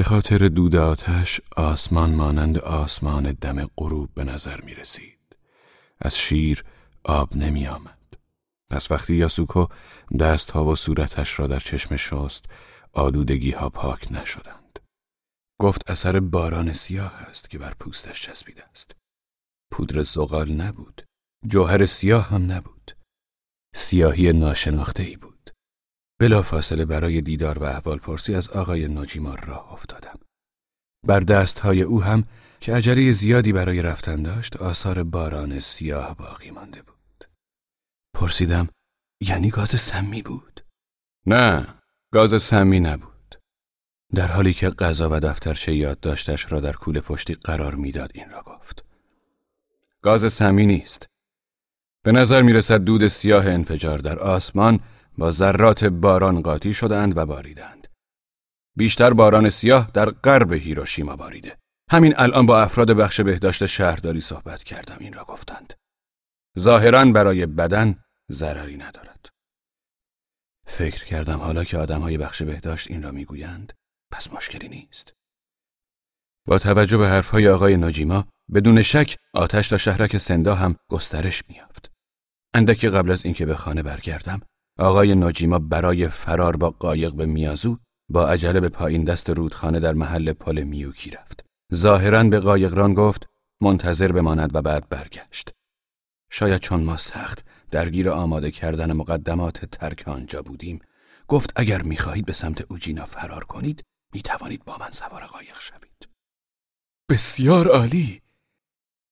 به خاطر دود آتش آسمان مانند آسمان دم غروب به نظر می رسید. از شیر آب نمی آمد. پس وقتی یاسوکو دست ها و صورتش را در چشم شست آلودگی ها پاک نشدند. گفت اثر باران سیاه است که بر پوستش چسبیده است. پودر زغال نبود. جوهر سیاه هم نبود. سیاهی ناشناخته ای بود. بلا فاصله برای دیدار و احوال پرسی از آقای ناجیما راه افتادم. بر دستهای او هم که عجله زیادی برای رفتن داشت آثار باران سیاه باقی مانده بود. پرسیدم یعنی گاز سمی بود؟ نه گاز سمی نبود. در حالی که غذا و دفترچه یادداشتش را در کوله پشتی قرار می‌داد این را گفت. گاز سمی نیست. به نظر می رسد دود سیاه انفجار در آسمان با ذرات باران قاطی شدند و باریدند. بیشتر باران سیاه در غرب هیروشیما باریده. همین الان با افراد بخش بهداشت شهرداری صحبت کردم این را گفتند. ظاهرا برای بدن ضرری ندارد. فکر کردم حالا که آدم های بخش بهداشت این را می‌گویند پس مشکلی نیست. با توجه به حرفهای آقای ناجیما بدون شک آتش تا شهرک سندا هم گسترش میافت. اندکی قبل از اینکه به خانه برگردم آقای ناجیما برای فرار با قایق به میازو با عجله به پایین دست رودخانه در محل پل میوکی رفت. ظاهرا به قایقران گفت منتظر بماند و بعد برگشت. شاید چون ما سخت درگیر آماده کردن مقدمات ترک آنجا بودیم گفت اگر می‌خواهید به سمت اوجینا فرار کنید می‌توانید با من سوار قایق شوید. بسیار عالی.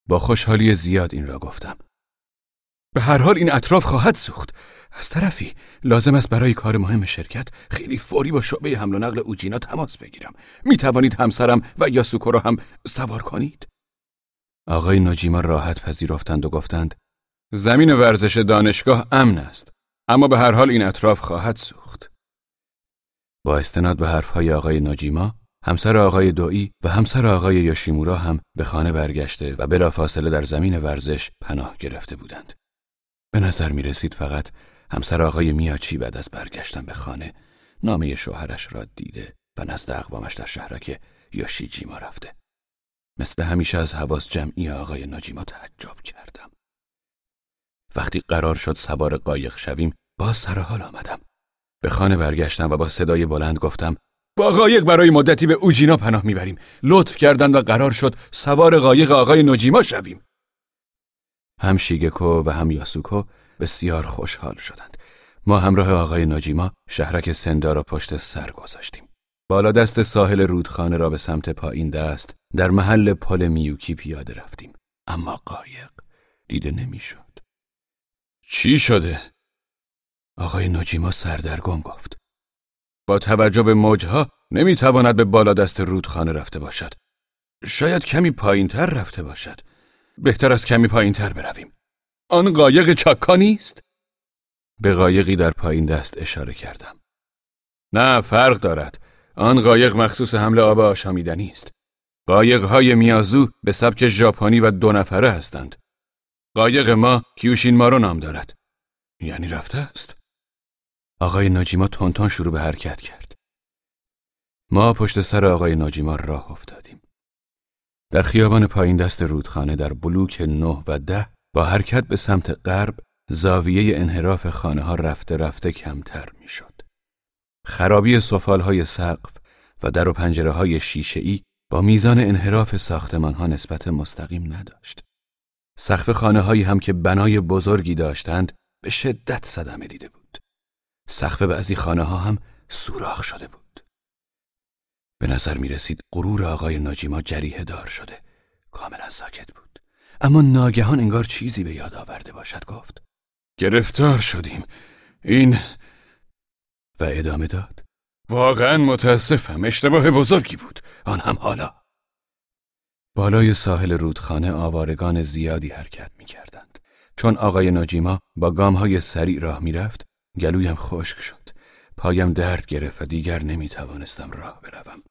با خوشحالی زیاد این را گفتم. به هر حال این اطراف خواهد سوخت. از طرفی لازم است برای کار مهم شرکت خیلی فوری با شعبه حمل و نقل اوجینا تماس بگیرم. می توانید همسرم و یاسوکو را هم سوار کنید؟ آقای ناجیما راحت پذیرفتند و گفتند زمین ورزش دانشگاه امن است اما به هر حال این اطراف خواهد سوخت. با استناد به حرفهای آقای ناجیما همسر آقای دوئی و همسر آقای یاشیمورا هم به خانه برگشته و بلافاصله در زمین ورزش پناه گرفته بودند. به نظر می رسید فقط همسر آقای میاچی بعد از برگشتن به خانه نامه شوهرش را دیده و نزد اقوامش در شهرک یاشیجیما رفته. مثل همیشه از حواس جمعی آقای ناجیما تعجب کردم. وقتی قرار شد سوار قایق شویم باز سر حال آمدم. به خانه برگشتم و با صدای بلند گفتم با قایق برای مدتی به اوجینا پناه می‌بریم. لطف کردند و قرار شد سوار قایق آقای نوجیما شویم. هم شیگکو و هم یاسوکو بسیار خوشحال شدند. ما همراه آقای ناجیما شهرک سندا را پشت سر گذاشتیم. بالا دست ساحل رودخانه را به سمت پایین دست در محل پل میوکی پیاده رفتیم. اما قایق دیده نمی‌شد. چی شده؟ آقای ناجیما سردرگم گفت. با توجه به موجها نمی‌تواند به بالا دست رودخانه رفته باشد. شاید کمی پایین تر رفته باشد. بهتر از کمی پایین تر برویم. آن قایق چاکا نیست؟ به قایقی در پایین دست اشاره کردم. نه فرق دارد. آن قایق مخصوص حمل آب آشامیدنی است. قایق های میازو به سبک ژاپنی و دو نفره هستند. قایق ما کیوشین مارو نام دارد. یعنی رفته است. آقای ناجیما تونتون شروع به حرکت کرد. ما پشت سر آقای ناجیما راه افتادیم. در خیابان پایین دست رودخانه در بلوک نه و ده با حرکت به سمت غرب زاویه انحراف خانه ها رفته رفته کمتر می‌شد. خرابی سفال های سقف و در و پنجره های شیشه ای با میزان انحراف ساختمان ها نسبت مستقیم نداشت. سقف خانه هایی هم که بنای بزرگی داشتند به شدت صدمه دیده بود. سقف بعضی خانه ها هم سوراخ شده بود. به نظر می رسید غرور آقای ناجیما جریه دار شده. کاملا ساکت بود. اما ناگهان انگار چیزی به یاد آورده باشد گفت. گرفتار شدیم. این و ادامه داد. واقعا متاسفم اشتباه بزرگی بود. آن هم حالا. بالای ساحل رودخانه آوارگان زیادی حرکت می کردند. چون آقای ناجیما با گام های سریع راه می رفت، گلویم خشک شد. پایم درد گرفت و دیگر نمی توانستم راه بروم.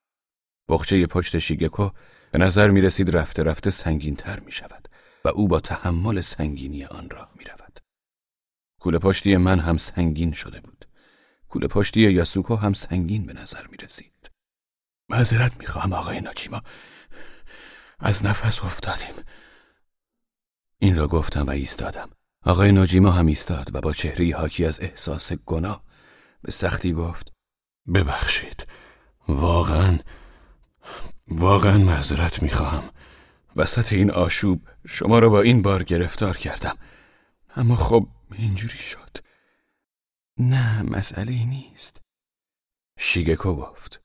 بخچه پشت شیگکو به نظر می رسید رفته رفته سنگین تر می شود و او با تحمل سنگینی آن راه می رود. کوله پشتی من هم سنگین شده بود. کوله پشتی یاسوکو هم سنگین به نظر می رسید. معذرت می‌خواهم آقای ناجیما از نفس افتادیم این را گفتم و ایستادم آقای ناجیما هم ایستاد و با چهره حاکی از احساس گناه به سختی گفت ببخشید واقعا واقعا معذرت می‌خواهم وسط این آشوب شما را با این بار گرفتار کردم. اما خب اینجوری شد. نه مسئله نیست. شیگکو گفت.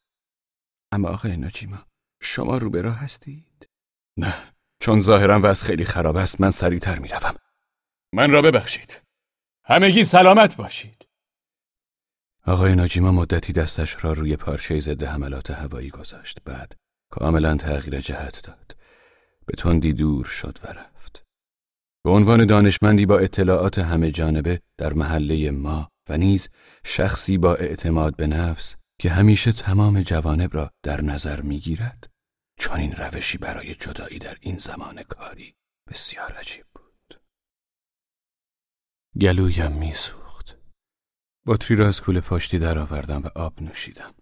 اما آقای ناجیما شما رو به راه هستید؟ نه چون ظاهرا وضع خیلی خراب است من سریعتر می‌روم. من را ببخشید. همگی سلامت باشید. آقای ناجیما مدتی دستش را روی پارچه ضد حملات هوایی گذاشت. بعد کاملا تغییر جهت داد. به تندی دور شد و رفت. به عنوان دانشمندی با اطلاعات همه جانبه در محله ما و نیز شخصی با اعتماد به نفس که همیشه تمام جوانب را در نظر می‌گیرد چون این روشی برای جدایی در این زمان کاری بسیار عجیب بود. گلویم میسوخت. بطری را از کوله پشتی درآوردم و آب نوشیدم.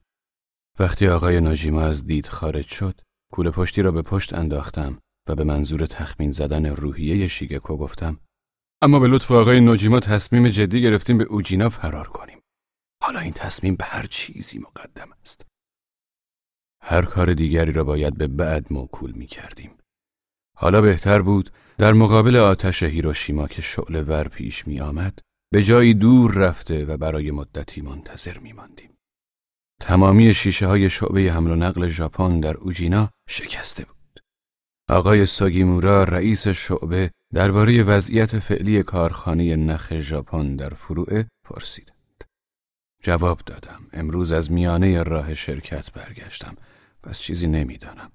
وقتی آقای ناجیما از دید خارج شد کوله پشتی را به پشت انداختم و به منظور تخمین زدن روحیه شیگکو گفتم اما به لطف آقای ناجیما تصمیم جدی گرفتیم به اوجینا فرار کنیم حالا این تصمیم به هر چیزی مقدم است هر کار دیگری را باید به بعد موکول می کردیم. حالا بهتر بود در مقابل آتش هیروشیما که شعله ور پیش می آمد به جایی دور رفته و برای مدتی منتظر می ماندیم. تمامی شیشه های شعبه حمل و نقل ژاپن در اوجینا شکسته بود. آقای ساگیمورا رئیس شعبه درباره وضعیت فعلی کارخانه نخ ژاپن در فروعه پرسیدند. جواب دادم. امروز از میانه راه شرکت برگشتم. پس چیزی نمی‌دانم.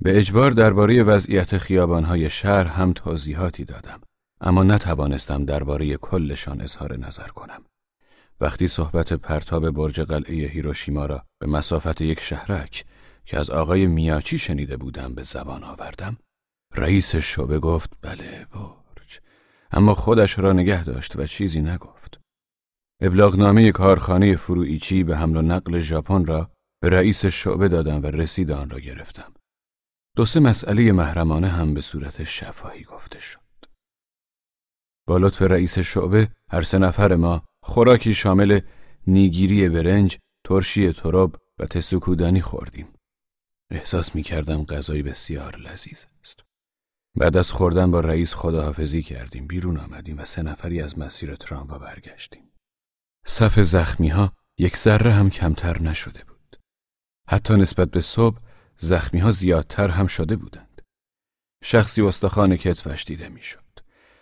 به اجبار درباره وضعیت خیابانهای شهر هم توضیحاتی دادم. اما نتوانستم درباره کلشان اظهار نظر کنم. وقتی صحبت پرتاب برج قلعه هیروشیما را به مسافت یک شهرک که از آقای میاچی شنیده بودم به زبان آوردم رئیس شعبه گفت بله برج. اما خودش را نگه داشت و چیزی نگفت. ابلاغنامه کارخانه فرویچی به حمل و نقل ژاپن را به رئیس شعبه دادم و رسید آن را گرفتم. دو سه مسئله محرمانه هم به صورت شفاهی گفته شد. با لطف رئیس شعبه هر سه نفر ما خوراکی شامل نیگیری برنج، ترشی تراب و تسوکودانی خوردیم. احساس می کردم غذای بسیار لذیذ است. بعد از خوردن با رئیس خداحافظی کردیم بیرون آمدیم و سه نفری از مسیر تراموا برگشتیم. صف زخمی ها یک ذره هم کمتر نشده بود. حتی نسبت به صبح زخمی ها زیادتر هم شده بودند. شخصی استخوان کتفش دیده می‌شد.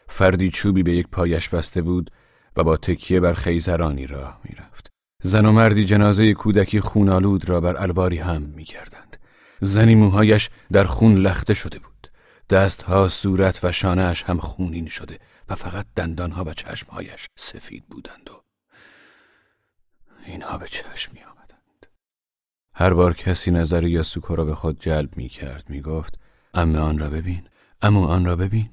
فردی چوبی به یک پایش بسته بود و با تکیه بر خیزرانی راه می‌رفت. زن و مردی جنازه کودکی خونالود را بر الواری هم می کردند. زنی موهایش در خون لخته شده بود. دستها، صورت و شانهش هم خونین شده و فقط دندانها و چشمهایش سفید بودند و اینها به چشم می آمدند. هر بار کسی نظر یاسوکو را به خود جلب می کرد می گفت اما آن را ببین اما آن را ببین.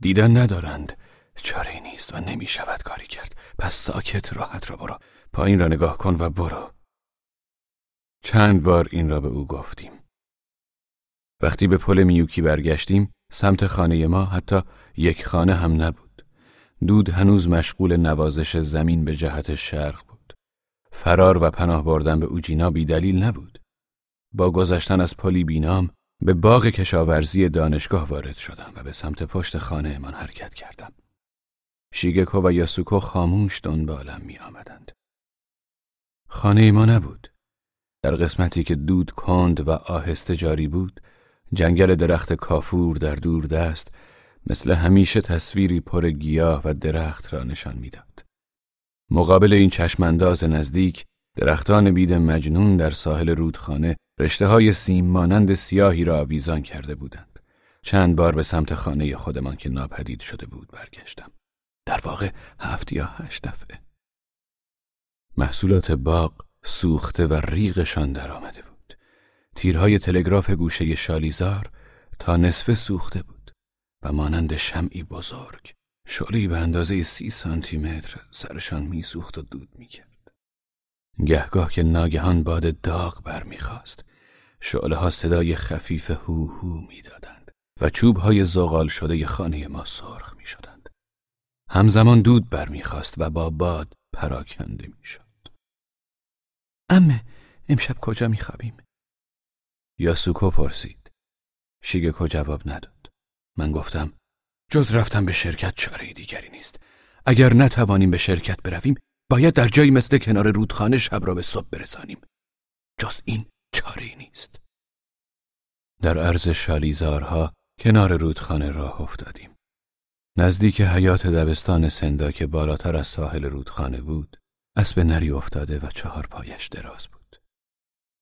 دیدن ندارند. چاره نیست و نمی شود کاری کرد. پس ساکت راحت را برو. پایین را نگاه کن و برو. چند بار این را به او گفتیم. وقتی به پل میوکی برگشتیم سمت خانه ما حتی یک خانه هم نبود دود هنوز مشغول نوازش زمین به جهت شرق بود فرار و پناه بردن به اوجینا بی دلیل نبود با گذشتن از پلی بینام به باغ کشاورزی دانشگاه وارد شدم و به سمت پشت خانه من حرکت کردم. شیگکو و یاسوکو خاموش دنبالم می آمدند. خانه ما نبود. در قسمتی که دود کند و آهسته جاری بود، جنگل درخت کافور در دور دست مثل همیشه تصویری پر گیاه و درخت را نشان می‌داد. مقابل این چشمانداز نزدیک درختان بید مجنون در ساحل رودخانه رشته های سیم مانند سیاهی را آویزان کرده بودند. چند بار به سمت خانه خودمان که ناپدید شده بود برگشتم. در واقع هفت یا هشت دفعه. محصولات باغ سوخته و ریغشان در آمده بود. تیرهای تلگراف گوشه شالیزار تا نصف سوخته بود و مانند شمعی بزرگ شعلی به اندازه سی سانتی متر سرشان میسوخت و دود می‌کرد. گهگاه که ناگهان باد داغ برمیخواست شعله ها صدای خفیف هو هو می‌دادند و چوب های زغال شده خانه ما سرخ می شدند. همزمان دود برمیخواست و با باد پراکنده می‌شد. امه امشب کجا میخوابیم؟ یاسوکو پرسید. شیگکو جواب نداد. من گفتم جز رفتن به شرکت چاره دیگری نیست. اگر نتوانیم به شرکت برویم باید در جایی مثل کنار رودخانه شب را به صبح برسانیم. جز این چاره نیست. در عرض شالیزارها کنار رودخانه راه افتادیم. نزدیک حیات دبستان سندا که بالاتر از ساحل رودخانه بود، اسب نری افتاده و چهار پایش دراز بود.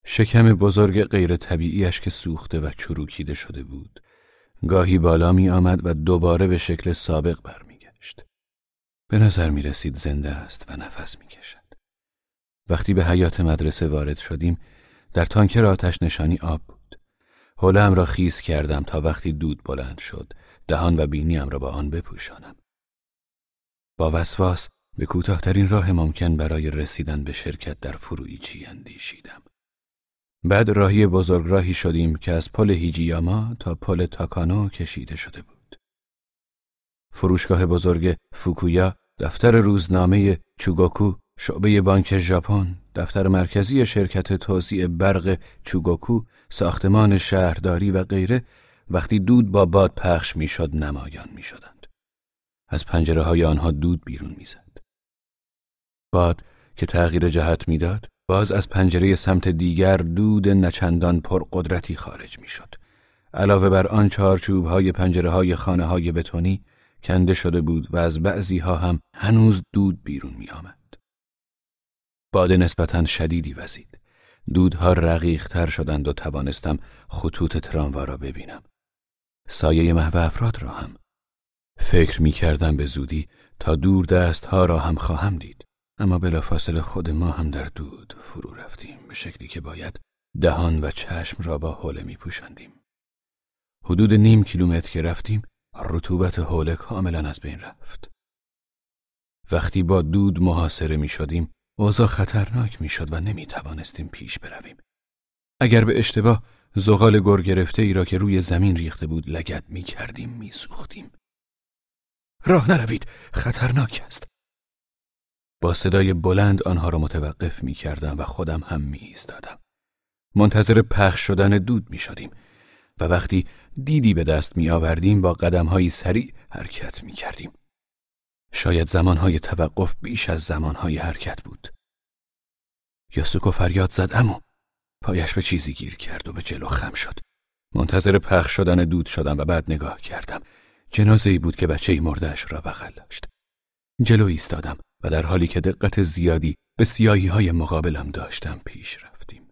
شکم بزرگ غیر طبیعیش که سوخته و چروکیده شده بود، گاهی بالا می آمد و دوباره به شکل سابق برمیگشت. به نظر می رسید زنده است و نفس می کشد. وقتی به حیات مدرسه وارد شدیم، در تانکر آتش نشانی آب بود. حولم را خیز کردم تا وقتی دود بلند شد، دهان و بینیم را با آن بپوشانم. با وسواس به کوتاهترین راه ممکن برای رسیدن به شرکت در فرویچی اندیشیدم. بعد راهی بزرگراهی شدیم که از پل هیجیاما تا پل تاکانو کشیده شده بود. فروشگاه بزرگ فوکویا، دفتر روزنامه چوگوکو، شعبه بانک ژاپن، دفتر مرکزی شرکت توزیع برق چوگوکو، ساختمان شهرداری و غیره وقتی دود با باد پخش می‌شد نمایان می‌شدند. از پنجره های آنها دود بیرون می‌زد. باد که تغییر جهت می‌داد باز از پنجره سمت دیگر دود نچندان پرقدرتی خارج می‌شد. علاوه بر آن چارچوب های پنجره های خانه های بتونی کنده شده بود و از بعضی ها هم هنوز دود بیرون می آمد. باد نسبتا شدیدی وزید. دودها رقیق تر شدند و توانستم خطوط تراموا را ببینم. سایه محو افراد را هم. فکر می کردم به زودی تا دور دست ها را هم خواهم دید. اما بلافاصله خود ما هم در دود فرو رفتیم به شکلی که باید دهان و چشم را با حوله می پوشندیم. حدود نیم کیلومتر که رفتیم رطوبت حوله کاملا از بین رفت. وقتی با دود محاصره می شدیم اوضاع خطرناک می شد و نمی توانستیم پیش برویم. اگر به اشتباه زغال گر گرفته ای را که روی زمین ریخته بود لگت می کردیم می سوختیم. راه نروید خطرناک است. با صدای بلند آنها را متوقف می کردم و خودم هم می ایستادم. منتظر پخش شدن دود می شدیم و وقتی دیدی به دست می آوردیم با قدم های سریع حرکت می کردیم. شاید زمانهای توقف بیش از زمانهای حرکت بود. یاسوکو فریاد زد اما پایش به چیزی گیر کرد و به جلو خم شد. منتظر پخش شدن دود شدم و بعد نگاه کردم. جنازه ای بود که بچه ای را بغل داشت. جلو ایستادم و در حالی که دقت زیادی به سیاهی های مقابلم داشتم پیش رفتیم.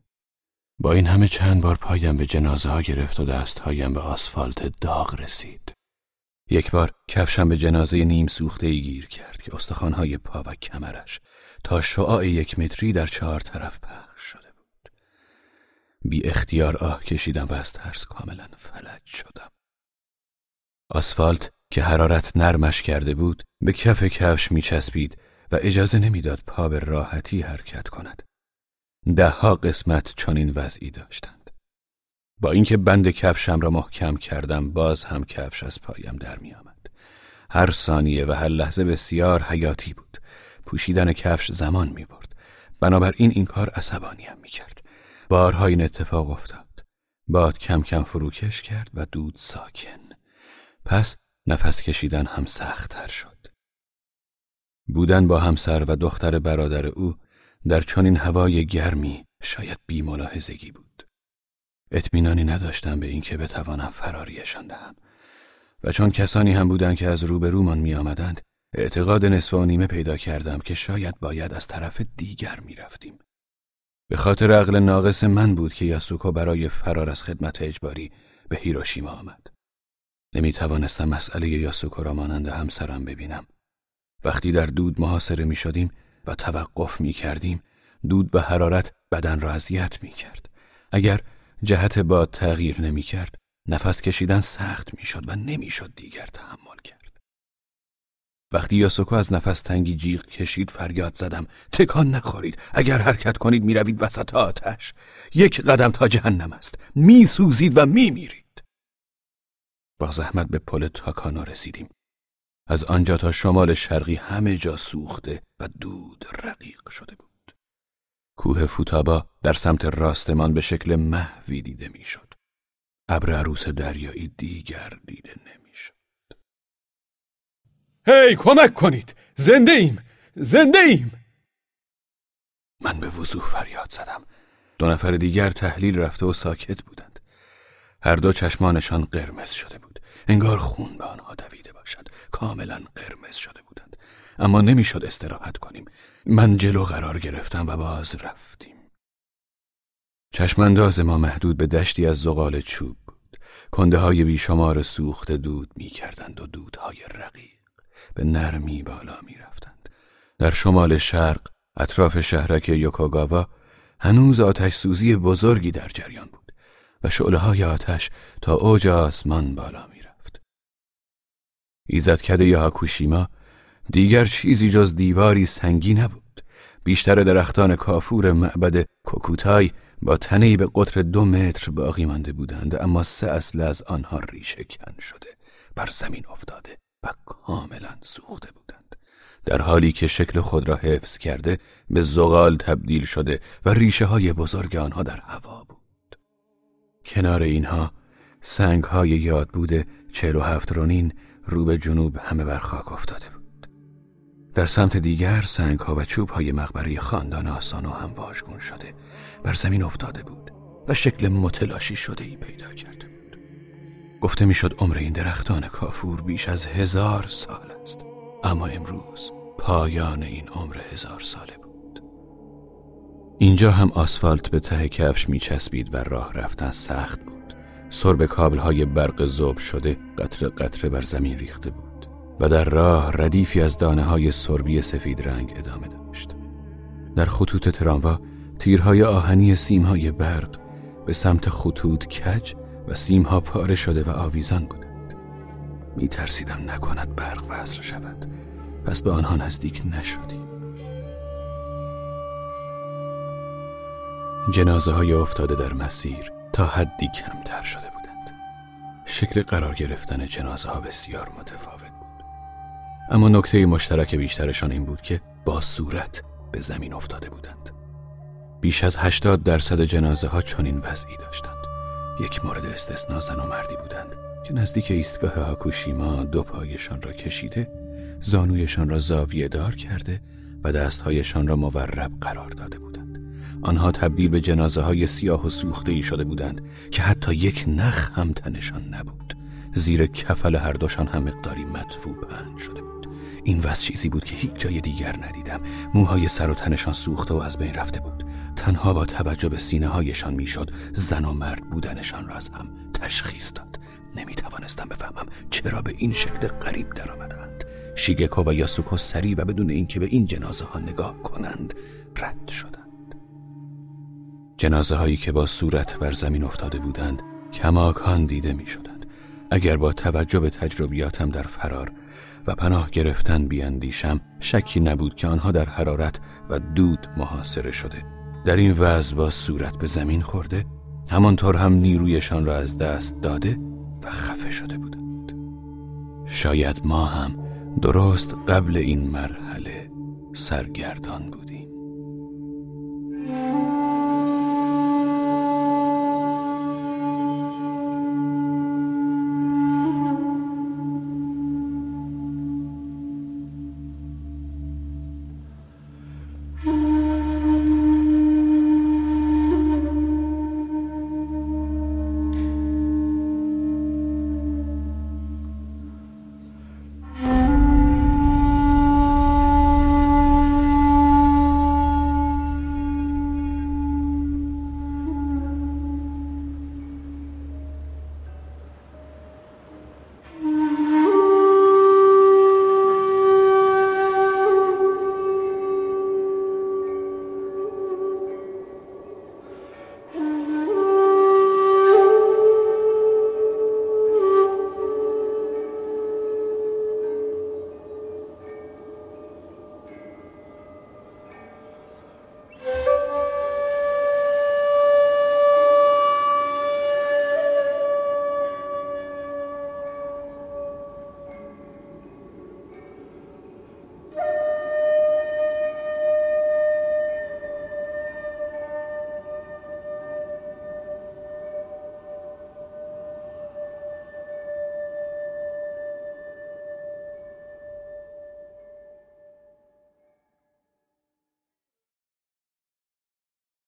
با این همه چند بار پایم به جنازه ها گرفت و دستهایم به آسفالت داغ رسید. یک بار کفشم به جنازه نیم سوخته ای گیر کرد که استخوانهای پا و کمرش تا شعاع یک متری در چهار طرف پخش شده بود. بی اختیار آه کشیدم و از ترس کاملا فلج شدم. آسفالت که حرارت نرمش کرده بود به کف کفش می چسبید و اجازه نمی‌داد پا به راحتی حرکت کند. دهها قسمت چنین وضعی داشتند. با اینکه بند کفشم را محکم کردم باز هم کفش از پایم در می آمد. هر ثانیه و هر لحظه بسیار حیاتی بود. پوشیدن کفش زمان می برد. بنابراین این کار عصبانیم می کرد. بارها این اتفاق افتاد. باد کم کم فروکش کرد و دود ساکن. پس نفس کشیدن هم سختتر شد. بودن با همسر و دختر برادر او در چنین هوای گرمی شاید بی ملاحظگی بود. اطمینانی نداشتم به اینکه بتوانم فراریشان دهم و چون کسانی هم بودند که از روبرومان می آمدند اعتقاد نصف و نیمه پیدا کردم که شاید باید از طرف دیگر می رفتیم. به خاطر عقل ناقص من بود که یاسوکو برای فرار از خدمت اجباری به هیروشیما آمد. نمی توانستم مسئله یاسوکو را مانند همسرم ببینم. وقتی در دود محاصره می شدیم و توقف می کردیم دود و حرارت بدن را اذیت می کرد. اگر جهت باد تغییر نمی کرد نفس کشیدن سخت می شد و نمی شد دیگر تحمل کرد. وقتی یاسوکو از نفس تنگی جیغ کشید فریاد زدم تکان نخورید. اگر حرکت کنید می‌روید وسط آتش. یک قدم تا جهنم است. میسوزید و میمیرید. با زحمت به پل تاکانو رسیدیم. از آنجا تا شمال شرقی همه جا سوخته و دود رقیق شده بود. کوه فوتابا در سمت راستمان به شکل محوی دیده می‌شد. ابر عروس دریایی دیگر دیده نمی‌شد. هی کمک کنید! زنده ایم! زنده ایم! من به وضوح فریاد زدم. دو نفر دیگر تحلیل رفته و ساکت بودند. هر دو چشمانشان قرمز شده بود. انگار خون به آنها دویده باشد کاملا قرمز شده بودند اما نمی‌شد استراحت کنیم من جلو قرار گرفتم و باز رفتیم چشمانداز ما محدود به دشتی از زغال چوب بود کنده های بیشمار سوخت دود می کردند و دودهای رقیق به نرمی بالا می رفتند. در شمال شرق اطراف شهرک یوکوگاوا هنوز آتش سوزی بزرگی در جریان بود و شعله های آتش تا اوج آسمان بالا می. ایزدکده یاکوشیما دیگر چیزی جز دیواری سنگی نبود. بیشتر درختان کافور معبد کوکوتای با تنهی به قطر دو متر باقی مانده بودند اما سه اصل از آنها ریشه کن شده بر زمین افتاده و کاملا سوخته بودند در حالی که شکل خود را حفظ کرده به زغال تبدیل شده و ریشه های بزرگ آنها در هوا بود کنار اینها سنگ های یاد بوده چهل و هفت رونین رو به جنوب همه بر خاک افتاده بود. در سمت دیگر سنگ ها و چوب های مقبره خاندان آسانو هم واژگون شده بر زمین افتاده بود و شکل متلاشی شده ای پیدا کرده بود. گفته می‌شد عمر این درختان کافور بیش از هزار سال است. اما امروز پایان این عمر هزار ساله بود. اینجا هم آسفالت به ته کفش میچسبید و راه رفتن سخت بود. سرب کابل های برق زوب شده قطره قطره بر زمین ریخته بود و در راه ردیفی از دانه های سربی سفید رنگ ادامه داشت. در خطوط تراموا تیرهای آهنی سیمهای برق به سمت خطوط کج و سیمها پاره شده و آویزان بودند. می ترسیدم نکند برق وصل شود. پس به آنها نزدیک نشدیم. جنازه های افتاده در مسیر تا حدی کمتر شده بودند. شکل قرار گرفتن جنازه ها بسیار متفاوت بود. اما نکته مشترک بیشترشان این بود که با صورت به زمین افتاده بودند. بیش از هشتاد درصد جنازه ها چنین وضعی داشتند. یک مورد استثنا زن و مردی بودند که نزدیک ایستگاه هاکوشیما دو پایشان را کشیده زانویشان را زاویه دار کرده و دستهایشان را مورب قرار داده بودند. آنها تبدیل به جنازه های سیاه و سوخته ای شده بودند که حتی یک نخ هم تنشان نبود. زیر کفل هر دوشان هم مقداری مدفوع پهن شده بود. این وضع چیزی بود که هیچ جای دیگر ندیدم. موهای سر و تنشان سوخته و از بین رفته بود. تنها با توجه به سینه هایشان می‌شد زن و مرد بودنشان را از هم تشخیص داد. نمی توانستم بفهمم چرا به این شکل غریب درآمدند. شیگکو و یاسوکو سری و بدون اینکه به این جنازه ها نگاه کنند رد شدند. جنازه هایی که با صورت بر زمین افتاده بودند کماکان دیده می شدند اگر با توجه به تجربیاتم در فرار و پناه گرفتن بیاندیشم شکی نبود که آنها در حرارت و دود محاصره شده. در این وضع با صورت به زمین خورده همانطور هم نیرویشان را از دست داده و خفه شده بودند. شاید ما هم درست قبل این مرحله سرگردان بودیم.